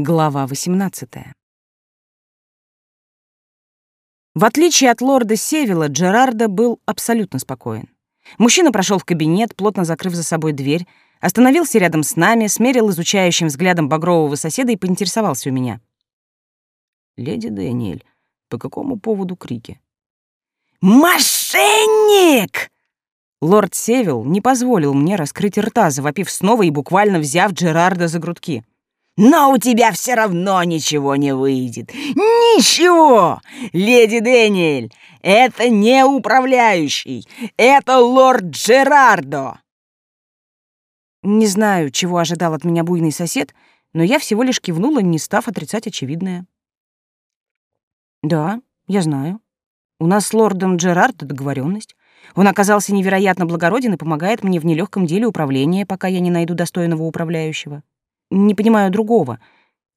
Глава 18. В отличие от лорда Севила, Джерарда был абсолютно спокоен. Мужчина прошел в кабинет, плотно закрыв за собой дверь, остановился рядом с нами, смерил изучающим взглядом багрового соседа и поинтересовался у меня. «Леди Дэниэль, по какому поводу крики?» «Мошенник!» Лорд Севил не позволил мне раскрыть рта, завопив снова и буквально взяв Джерарда за грудки. Но у тебя все равно ничего не выйдет. Ничего! Леди Дэниэль, это не управляющий. Это лорд Джерардо. Не знаю, чего ожидал от меня буйный сосед, но я всего лишь кивнула, не став отрицать очевидное. Да, я знаю. У нас с лордом Джерардо договоренность. Он оказался невероятно благороден и помогает мне в нелегком деле управления, пока я не найду достойного управляющего. Не понимаю другого.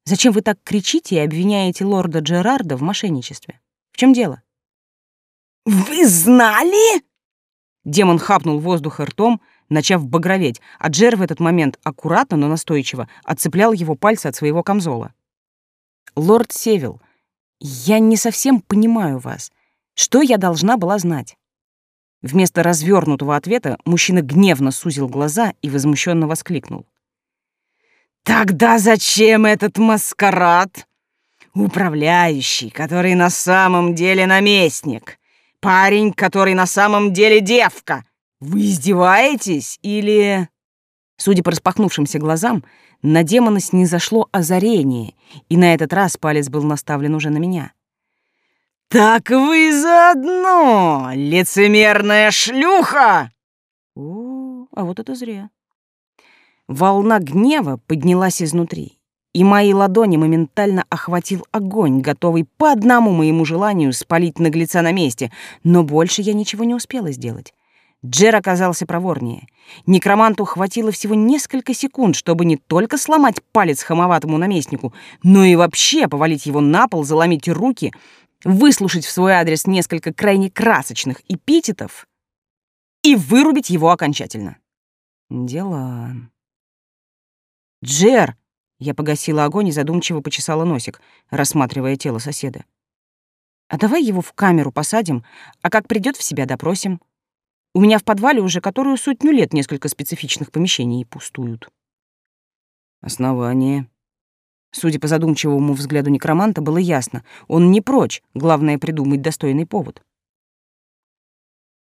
Зачем вы так кричите и обвиняете лорда Джерарда в мошенничестве? В чем дело? Вы знали? Демон хапнул воздух ртом, начав багроветь, а Джер в этот момент аккуратно, но настойчиво отцеплял его пальцы от своего камзола. «Лорд Севил, я не совсем понимаю вас. Что я должна была знать?» Вместо развернутого ответа мужчина гневно сузил глаза и возмущенно воскликнул. Тогда зачем этот маскарад? Управляющий, который на самом деле наместник. Парень, который на самом деле девка. Вы издеваетесь или... Судя по распахнувшимся глазам, на демона снизошло озарение, и на этот раз палец был наставлен уже на меня. «Так вы заодно, лицемерная шлюха!» О, а вот это зря. Волна гнева поднялась изнутри, и мои ладони моментально охватил огонь, готовый по одному моему желанию спалить наглеца на месте, но больше я ничего не успела сделать. Джер оказался проворнее. Некроманту хватило всего несколько секунд, чтобы не только сломать палец хамоватому наместнику, но и вообще повалить его на пол, заломить руки, выслушать в свой адрес несколько крайне красочных эпитетов и вырубить его окончательно. Дела. «Джер!» Я погасила огонь и задумчиво почесала носик, рассматривая тело соседа. «А давай его в камеру посадим, а как придет в себя допросим. У меня в подвале уже которую сотню лет несколько специфичных помещений пустуют». «Основание». Судя по задумчивому взгляду некроманта, было ясно, он не прочь, главное — придумать достойный повод.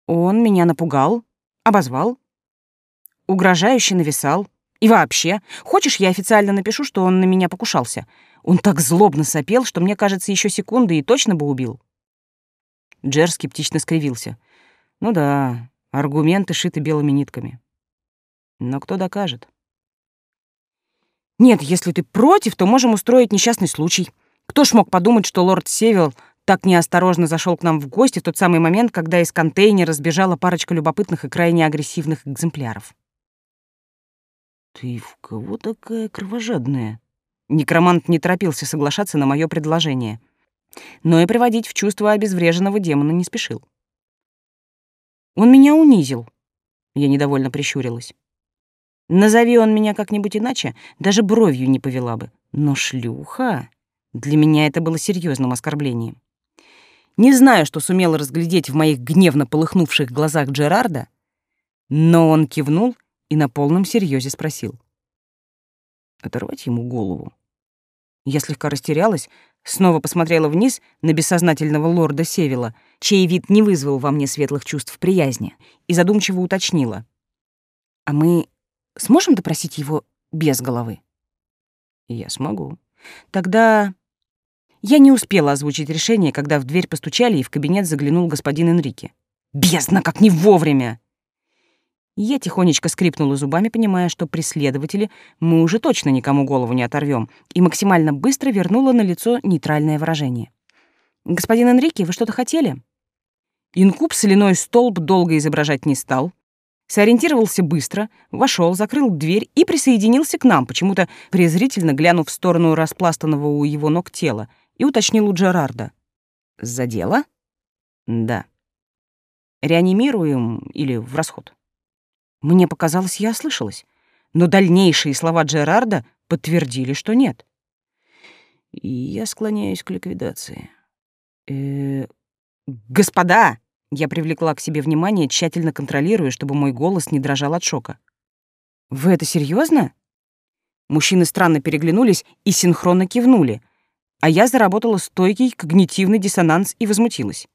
Он меня напугал, обозвал, угрожающе нависал, и вообще, хочешь, я официально напишу, что он на меня покушался? Он так злобно сопел, что мне кажется, еще секунды и точно бы убил. Джер скептично скривился. Ну да, аргументы шиты белыми нитками. Но кто докажет? Нет, если ты против, то можем устроить несчастный случай. Кто ж мог подумать, что лорд Севил так неосторожно зашел к нам в гости в тот самый момент, когда из контейнера сбежала парочка любопытных и крайне агрессивных экземпляров? «Ты в кого такая кровожадная?» Некромант не торопился соглашаться на мое предложение, но и приводить в чувство обезвреженного демона не спешил. «Он меня унизил», — я недовольно прищурилась. «Назови он меня как-нибудь иначе, даже бровью не повела бы. Но шлюха...» Для меня это было серьезным оскорблением. Не знаю, что сумела разглядеть в моих гневно полыхнувших глазах Джерарда, но он кивнул и на полном серьезе спросил. Оторвать ему голову. Я слегка растерялась, снова посмотрела вниз на бессознательного лорда Севила, чей вид не вызвал во мне светлых чувств приязни, и задумчиво уточнила. «А мы сможем допросить его без головы?» «Я смогу. Тогда...» Я не успела озвучить решение, когда в дверь постучали, и в кабинет заглянул господин Энрике. «Бездна, как не вовремя!» Я тихонечко скрипнула зубами, понимая, что преследователи мы уже точно никому голову не оторвем, и максимально быстро вернула на лицо нейтральное выражение. «Господин Энрике, вы что-то хотели?» Инкуб соляной столб долго изображать не стал, сориентировался быстро, вошел, закрыл дверь и присоединился к нам, почему-то презрительно глянув в сторону распластанного у его ног тела, и уточнил у Джерарда. «За дело?» «Да». «Реанимируем или в расход?» Мне показалось, я ослышалась. Но дальнейшие слова Джерарда подтвердили, что нет. Я склоняюсь к ликвидации. Э, господа, я привлекла к себе внимание, тщательно контролируя, чтобы мой голос не дрожал от шока. Вы это серьезно? Мужчины странно переглянулись и синхронно кивнули, а я заработала стойкий когнитивный диссонанс и возмутилась.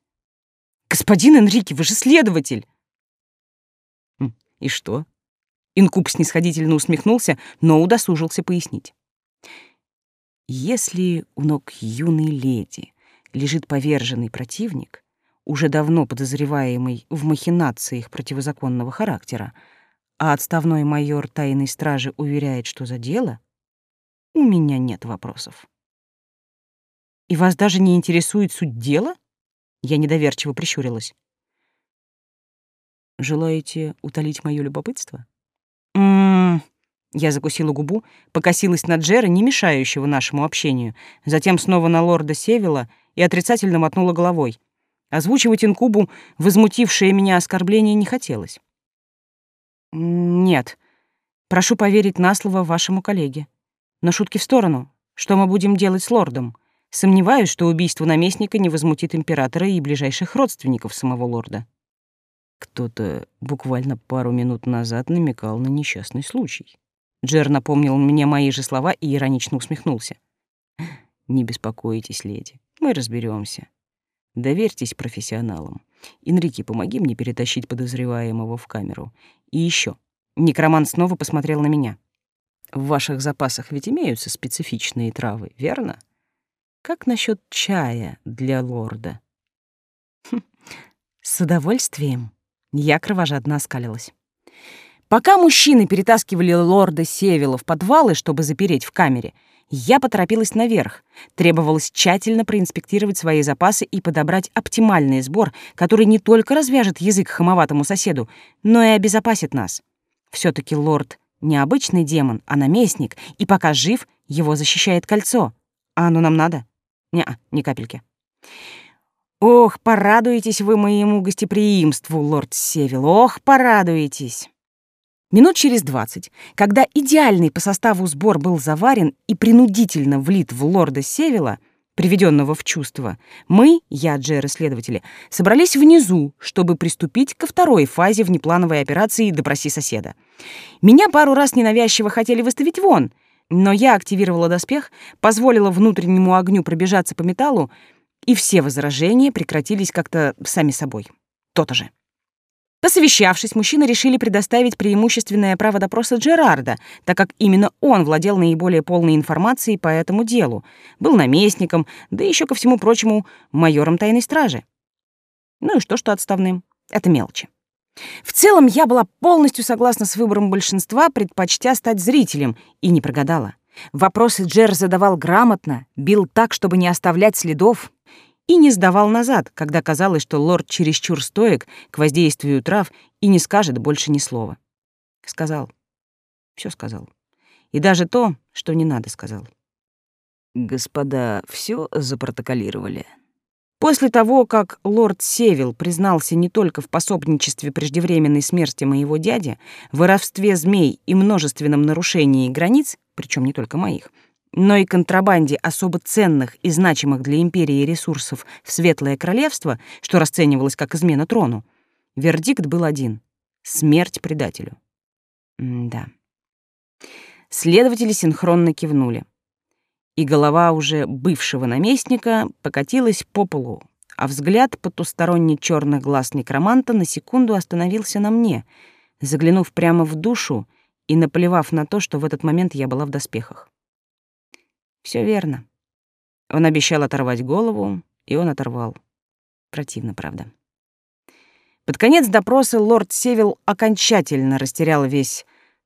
«Господин Энрике, вы же следователь!» «Хм, «И что?» Инкуб снисходительно усмехнулся, но удосужился пояснить. Если у ног юной леди лежит поверженный противник, уже давно подозреваемый в махинациях противозаконного характера, а отставной майор тайной стражи уверяет, что за дело, у меня нет вопросов. И вас даже не интересует суть дела? Я недоверчиво прищурилась. Желаете утолить мое любопытство? М-м, я закусила губу, покосилась на Джера, не мешающего нашему общению, затем снова на лорда Севила и отрицательно мотнула головой. Озвучивать инкубу возмутившее меня оскорбление не хотелось. «Нет. Прошу поверить на слово вашему коллеге. Но шутки в сторону. Что мы будем делать с лордом? Сомневаюсь, что убийство наместника не возмутит императора и ближайших родственников самого лорда». Кто-то буквально пару минут назад намекал на несчастный случай. Джер напомнил мне мои же слова и иронично усмехнулся. «Не беспокойтесь, леди, мы разберемся. Доверьтесь профессионалам. Инрике, помоги мне перетащить подозреваемого в камеру. И еще. Некромант снова посмотрел на меня. В ваших запасах ведь имеются специфичные травы, верно? Как насчет чая для лорда? Хм, с удовольствием. Я кровожадно оскалилась. Пока мужчины перетаскивали лорда Севила в подвалы, чтобы запереть в камере, я поторопилась наверх. Требовалось тщательно проинспектировать свои запасы и подобрать оптимальный сбор, который не только развяжет язык хамоватому соседу, но и обезопасит нас. все таки лорд — не обычный демон, а наместник, и пока жив, его защищает кольцо. А оно нам надо? Не, ни капельки. Ох, порадуетесь вы моему гостеприимству, лорд Севил, ох, порадуетесь. Минут через двадцать, когда идеальный по составу сбор был заварен и принудительно влит в лорда Севила, приведенного в чувство, мы, я, Джер и следователи, собрались внизу, чтобы приступить ко второй фазе внеплановой операции «Допроси соседа». Меня пару раз ненавязчиво хотели выставить вон, но я активировала доспех, позволила внутреннему огню пробежаться по металлу, и все возражения прекратились как-то сами собой. То-то же. Посовещавшись, мужчины решили предоставить преимущественное право допроса Джерарда, так как именно он владел наиболее полной информацией по этому делу, был наместником, да еще ко всему прочему майором тайной стражи. Ну и что, что отставным? Это мелочи. В целом, я была полностью согласна с выбором большинства, предпочтя стать зрителем, и не прогадала. Вопросы Джер задавал грамотно, бил так, чтобы не оставлять следов, и не сдавал назад, когда казалось, что лорд чересчур стоек к воздействию трав и не скажет больше ни слова. Сказал. все сказал. И даже то, что не надо, сказал. Господа все запротоколировали. После того, как лорд Севил признался не только в пособничестве преждевременной смерти моего дяди, воровстве змей и множественном нарушении границ, причем не только моих, но и контрабанде особо ценных и значимых для империи ресурсов в Светлое Королевство, что расценивалось как измена трону, вердикт был один — смерть предателю. М да. Следователи синхронно кивнули. И голова уже бывшего наместника покатилась по полу, а взгляд потусторонне черных глаз некроманта на секунду остановился на мне, заглянув прямо в душу и наплевав на то, что в этот момент я была в доспехах. Все верно. Он обещал оторвать голову, и он оторвал. Противно, правда. Под конец допроса лорд Севил окончательно растерял весь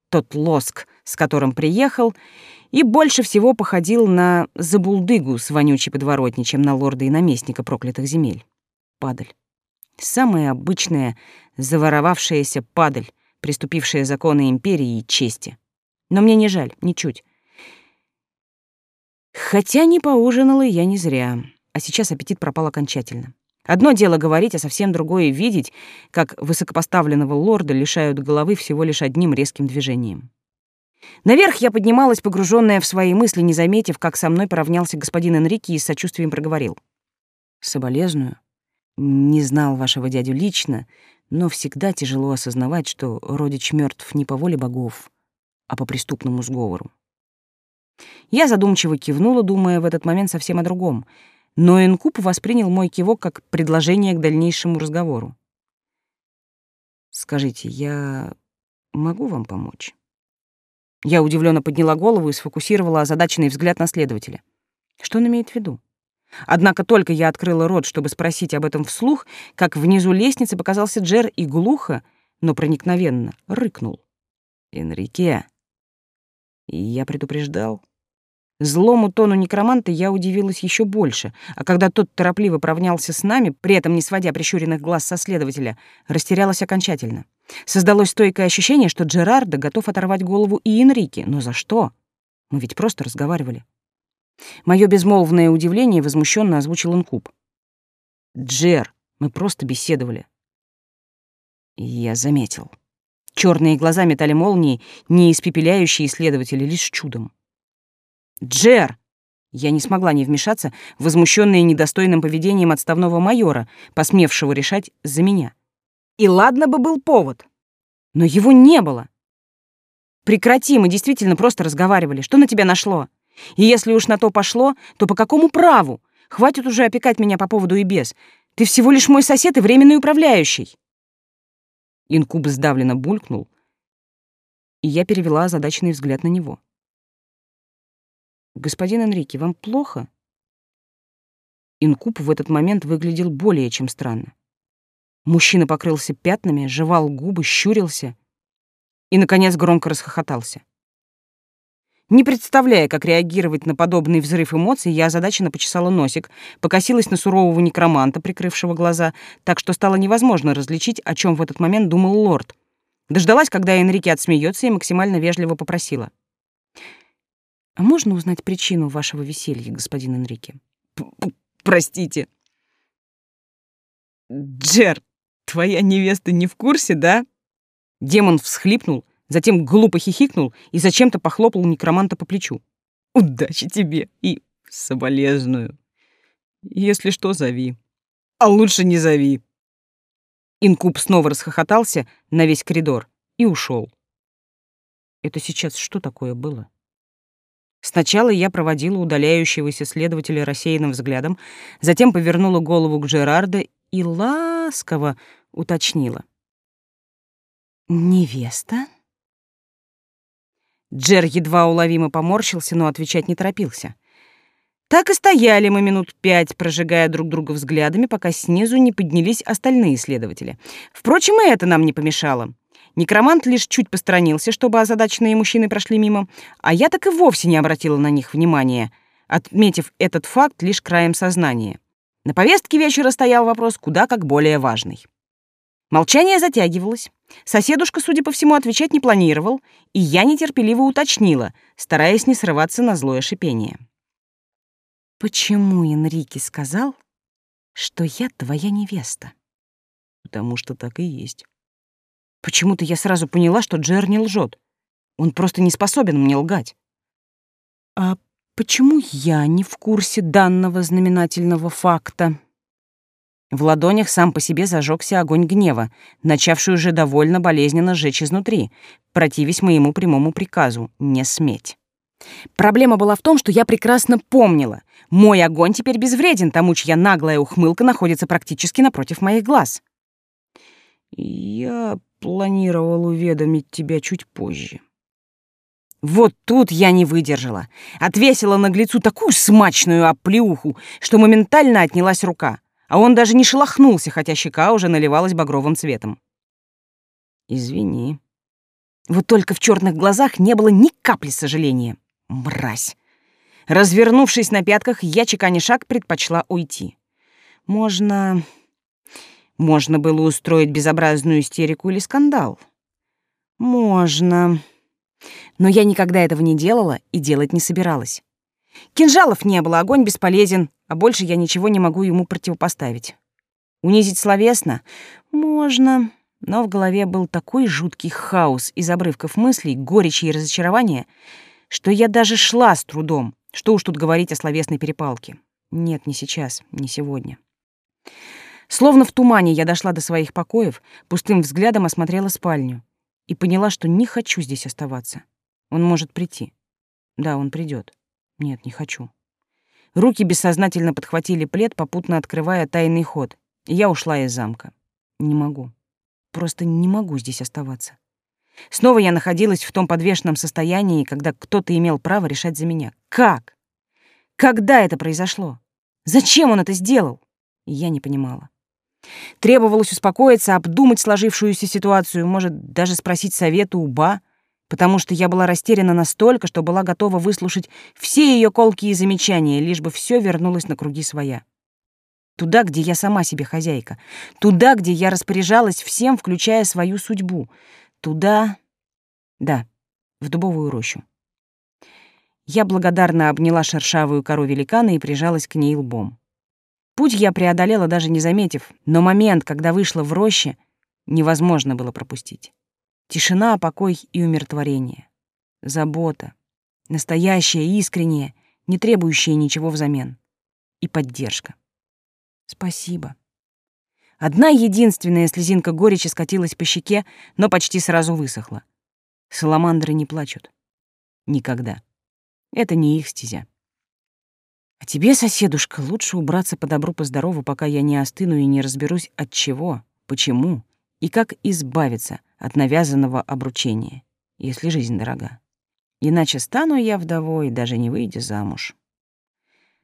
тот лоск, с которым приехал, и больше всего походил на забулдыгу с вонючей подворотней, чем на лорда и наместника проклятых земель. Падаль. Самая обычная, заворовавшаяся падаль, приступившая законы империи и чести. Но мне не жаль, ничуть. Хотя не поужинала я не зря, а сейчас аппетит пропал окончательно. Одно дело говорить, а совсем другое — видеть, как высокопоставленного лорда лишают головы всего лишь одним резким движением. Наверх я поднималась, погруженная в свои мысли, не заметив, как со мной поравнялся господин Энрике и с сочувствием проговорил. «Соболезную. Не знал вашего дядю лично, но всегда тяжело осознавать, что родич мертв не по воле богов, а по преступному сговору. Я задумчиво кивнула, думая в этот момент совсем о другом, но Инкуб воспринял мой кивок как предложение к дальнейшему разговору. «Скажите, я могу вам помочь?» Я удивленно подняла голову и сфокусировала озадаченный взгляд на следователя. Что он имеет в виду? Однако только я открыла рот, чтобы спросить об этом вслух, как внизу лестницы показался Джер и глухо, но проникновенно рыкнул. «Энрике!» И я предупреждал. Злому тону некроманта я удивилась еще больше, а когда тот торопливо провнялся с нами, при этом не сводя прищуренных глаз со следователя, растерялась окончательно. Создалось стойкое ощущение, что Джерардо готов оторвать голову и Энрике. Но за что? Мы ведь просто разговаривали. Мое безмолвное удивление возмущенно озвучил Инкуб. «Джер, мы просто беседовали». Я заметил. Черные глаза метали молнии, не испепеляющие исследователи лишь чудом. «Джер!» Я не смогла не вмешаться, возмущенная недостойным поведением отставного майора, посмевшего решать за меня. И ладно бы был повод. Но его не было. Прекрати, мы действительно просто разговаривали. Что на тебя нашло? И если уж на то пошло, то по какому праву? Хватит уже опекать меня по поводу и без. Ты всего лишь мой сосед и временный управляющий. Инкуб сдавленно булькнул, и я перевела озадаченный взгляд на него. «Господин Энрике, вам плохо?» Инкуб в этот момент выглядел более чем странно. Мужчина покрылся пятнами, жевал губы, щурился и, наконец, громко расхохотался. Не представляя, как реагировать на подобный взрыв эмоций, я озадаченно почесала носик, покосилась на сурового некроманта, прикрывшего глаза, так что стало невозможно различить, о чем в этот момент думал лорд. Дождалась, когда Энрике отсмеется, и максимально вежливо попросила. «А можно узнать причину вашего веселья, господин Энрике?» П -п «Простите». «Джер, твоя невеста не в курсе, да?» Демон всхлипнул, затем глупо хихикнул и зачем-то похлопал некроманта по плечу. «Удачи тебе и соболезную. Если что, зови. А лучше не зови». Инкуб снова расхохотался на весь коридор и ушел. Это сейчас что такое было? Сначала я проводила удаляющегося следователя рассеянным взглядом, затем повернула голову к Жерарда и ласково уточнила. «Невеста?» Джер едва уловимо поморщился, но отвечать не торопился. Так и стояли мы минут пять, прожигая друг друга взглядами, пока снизу не поднялись остальные следователи. Впрочем, и это нам не помешало. Некромант лишь чуть посторонился, чтобы озадаченные мужчины прошли мимо, а я так и вовсе не обратила на них внимания, отметив этот факт лишь краем сознания. На повестке вечера стоял вопрос куда как более важный. Молчание затягивалось. Соседушка, судя по всему, отвечать не планировал, и я нетерпеливо уточнила, стараясь не срываться на злое шипение. «Почему Энрике сказал, что я твоя невеста?» «Потому что так и есть». Почему-то я сразу поняла, что Джер не лжет. Он просто не способен мне лгать. «А почему я не в курсе данного знаменательного факта?» В ладонях сам по себе зажегся огонь гнева, начавший уже довольно болезненно сжечь изнутри, противясь моему прямому приказу — не сметь. Проблема была в том, что я прекрасно помнила. Мой огонь теперь безвреден тому, чья наглая ухмылка находится практически напротив моих глаз. «Я планировал уведомить тебя чуть позже». Вот тут я не выдержала. Отвесила наглецу такую смачную оплеуху, что моментально отнялась рука а он даже не шелохнулся, хотя щека уже наливалась багровым цветом. «Извини». Вот только в черных глазах не было ни капли сожаления. Мразь. Развернувшись на пятках, я, чеканя шаг, предпочла уйти. Можно... Можно было устроить безобразную истерику или скандал. Можно. Но я никогда этого не делала и делать не собиралась. Кинжалов не было, огонь бесполезен, а больше я ничего не могу ему противопоставить. Унизить словесно? Можно, Но в голове был такой жуткий хаос из обрывков мыслей, горечи и разочарования, что я даже шла с трудом. Что уж тут говорить о словесной перепалке. Нет, не сейчас, не сегодня. Словно в тумане я дошла до своих покоев, пустым взглядом осмотрела спальню и поняла, что не хочу здесь оставаться. Он может прийти. Да, он придет. Нет, не хочу. Руки бессознательно подхватили плед, попутно открывая тайный ход. И я ушла из замка. Не могу. Просто не могу здесь оставаться. Снова я находилась в том подвешенном состоянии, когда кто-то имел право решать за меня. Как? Когда это произошло? Зачем он это сделал? я не понимала. Требовалось успокоиться, обдумать сложившуюся ситуацию, может, даже спросить совета у Ба, потому что я была растеряна настолько, что была готова выслушать все ее колкие замечания, лишь бы все вернулось на круги своя. Туда, где я сама себе хозяйка. Туда, где я распоряжалась всем, включая свою судьбу. Туда... Да, в дубовую рощу. Я благодарно обняла шершавую кору великана и прижалась к ней лбом. Путь я преодолела, даже не заметив, но момент, когда вышла в роще, невозможно было пропустить. Тишина, покой и умиротворение. Забота. Настоящая, искренняя, не требующая ничего взамен. И поддержка. Спасибо. Одна единственная слезинка горечи скатилась по щеке, но почти сразу высохла. Саламандры не плачут. Никогда. Это не их стезя. А тебе, соседушка, лучше убраться по добру, по здорову, пока я не остыну и не разберусь от чего, почему и как избавиться от навязанного обручения, если жизнь дорога. Иначе стану я вдовой, даже не выйдя замуж.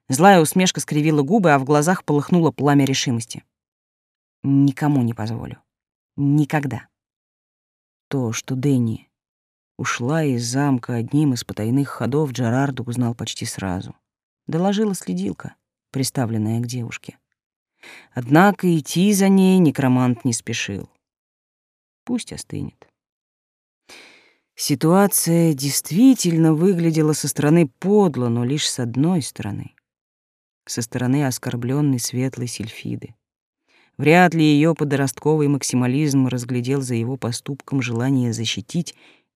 Злая усмешка скривила губы, а в глазах полыхнуло пламя решимости. Никому не позволю. Никогда. То, что Дэнни ушла из замка одним из потайных ходов, Джерарду узнал почти сразу — доложила следилка, приставленная к девушке. Однако идти за ней некромант не спешил. Пусть остынет. Ситуация действительно выглядела со стороны подло, но лишь с одной стороны. Со стороны оскорбленной светлой сельфиды. Вряд ли ее подростковый максимализм разглядел за его поступком желание защитить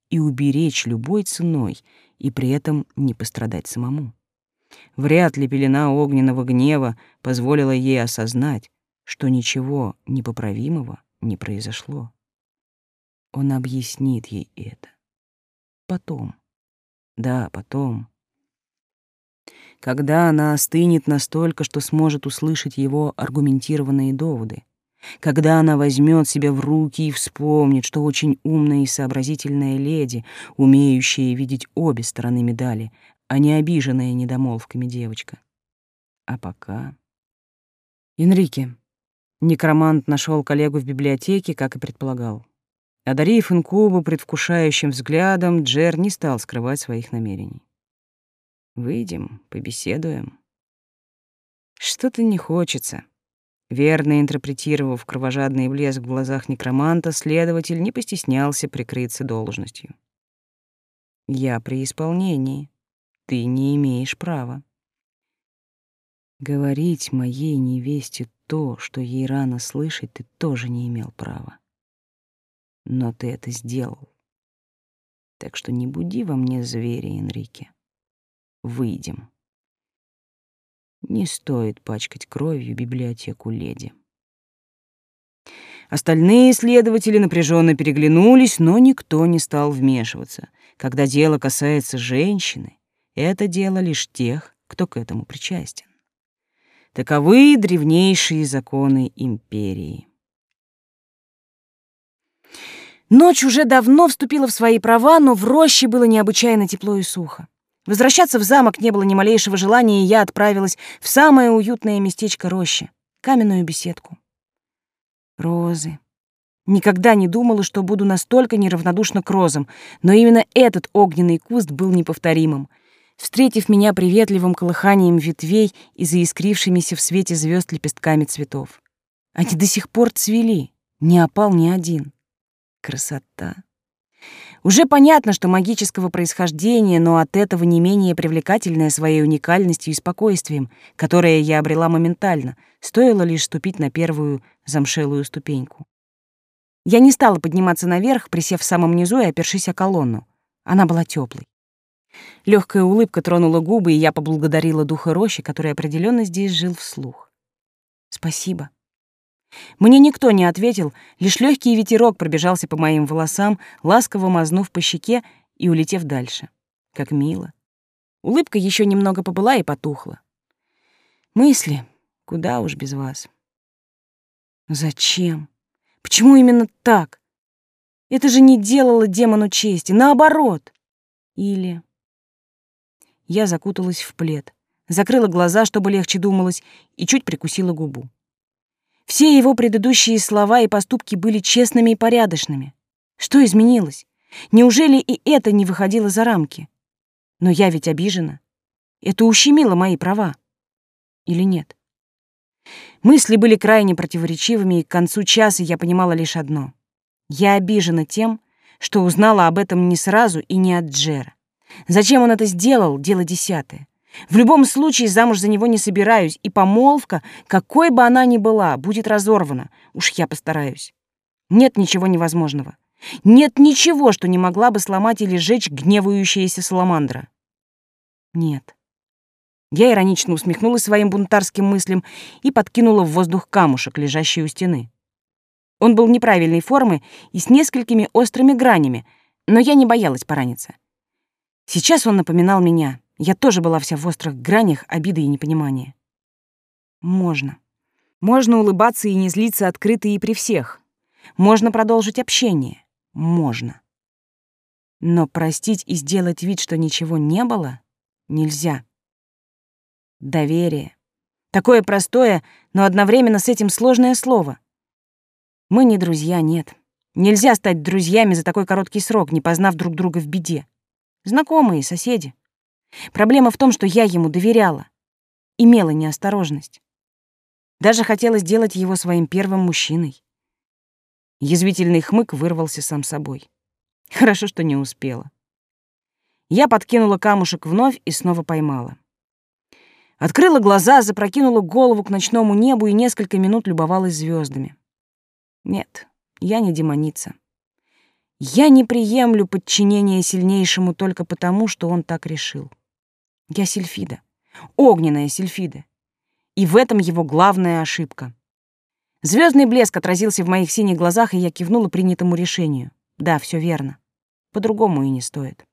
и уберечь любой ценой и при этом не пострадать самому. Вряд ли пелена огненного гнева позволила ей осознать, что ничего непоправимого не произошло. Он объяснит ей это. Потом. Да, потом. Когда она остынет настолько, что сможет услышать его аргументированные доводы. Когда она возьмет себя в руки и вспомнит, что очень умная и сообразительная леди, умеющая видеть обе стороны медали, а не обиженная недомолвками девочка. А пока... Энрике. Некромант нашел коллегу в библиотеке, как и предполагал. Одарив инкубу предвкушающим взглядом, Джер не стал скрывать своих намерений. «Выйдем, побеседуем». Что-то не хочется. Верно интерпретировав кровожадный блеск в глазах некроманта, следователь не постеснялся прикрыться должностью. «Я при исполнении», ты не имеешь права. Говорить моей невесте то, что ей рано слышать, ты тоже не имел права. Но ты это сделал. Так что не буди во мне зверя, Энрике. Выйдем. Не стоит пачкать кровью библиотеку леди. Остальные следователи напряженно переглянулись, но никто не стал вмешиваться. Когда дело касается женщины, это дело лишь тех, кто к этому причастен. Таковы древнейшие законы империи. Ночь уже давно вступила в свои права, но в роще было необычайно тепло и сухо. Возвращаться в замок не было ни малейшего желания, и я отправилась в самое уютное местечко рощи — каменную беседку. Розы. Никогда не думала, что буду настолько неравнодушна к розам, но именно этот огненный куст был неповторимым — встретив меня приветливым колыханием ветвей и заискрившимися в свете звезд лепестками цветов. Они до сих пор цвели, не опал ни один. Красота. Уже понятно, что магического происхождения, но от этого не менее привлекательное своей уникальностью и спокойствием, которое я обрела моментально, стоило лишь ступить на первую замшелую ступеньку. Я не стала подниматься наверх, присев в самом низу и опершись о колонну. Она была теплой. Легкая улыбка тронула губы, и я поблагодарила духа рощи, который определенно здесь жил вслух. «Спасибо». Мне никто не ответил, лишь легкий ветерок пробежался по моим волосам, ласково мазнув по щеке и улетев дальше. Как мило. Улыбка еще немного побыла и потухла. Мысли, куда уж без вас. Зачем? Почему именно так? Это же не делало демону чести, наоборот. Или... Я закуталась в плед, закрыла глаза, чтобы легче думалось, и чуть прикусила губу. Все его предыдущие слова и поступки были честными и порядочными. Что изменилось? Неужели и это не выходило за рамки? Но я ведь обижена. Это ущемило мои права. Или нет? Мысли были крайне противоречивыми, и к концу часа я понимала лишь одно. Я обижена тем, что узнала об этом не сразу и не от Джера. Зачем он это сделал, дело десятое. В любом случае замуж за него не собираюсь, и помолвка, какой бы она ни была, будет разорвана. Уж я постараюсь. Нет ничего невозможного. Нет ничего, что не могла бы сломать или сжечь гневающаяся саламандра. Нет. Я иронично усмехнулась своим бунтарским мыслям и подкинула в воздух камушек, лежащий у стены. Он был неправильной формы и с несколькими острыми гранями, но я не боялась пораниться. Сейчас он напоминал меня. Я тоже была вся в острых гранях обиды и непонимания. Можно. Можно улыбаться и не злиться открыто и при всех. Можно продолжить общение. Можно. Но простить и сделать вид, что ничего не было, нельзя. Доверие. Такое простое, но одновременно с этим сложное слово. Мы не друзья, нет. Нельзя стать друзьями за такой короткий срок, не познав друг друга в беде. Знакомые, соседи. Проблема в том, что я ему доверяла. Имела неосторожность. Даже хотела сделать его своим первым мужчиной. Язвительный хмык вырвался сам собой. Хорошо, что не успела. Я подкинула камушек вновь и снова поймала. Открыла глаза, запрокинула голову к ночному небу и несколько минут любовалась звездами. Нет, я не демоница. Я не приемлю подчинение сильнейшему только потому, что он так решил. Я Сильфида, огненная Сильфида. И в этом его главная ошибка. Звездный блеск отразился в моих синих глазах, и я кивнула принятому решению. Да, все верно. По-другому и не стоит.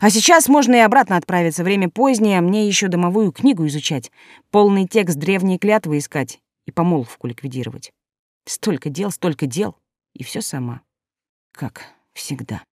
А сейчас можно и обратно отправиться. Время позднее, мне еще домовую книгу изучать, полный текст древней клятвы искать и помолвку ликвидировать. Столько дел, столько дел, и все сама как всегда.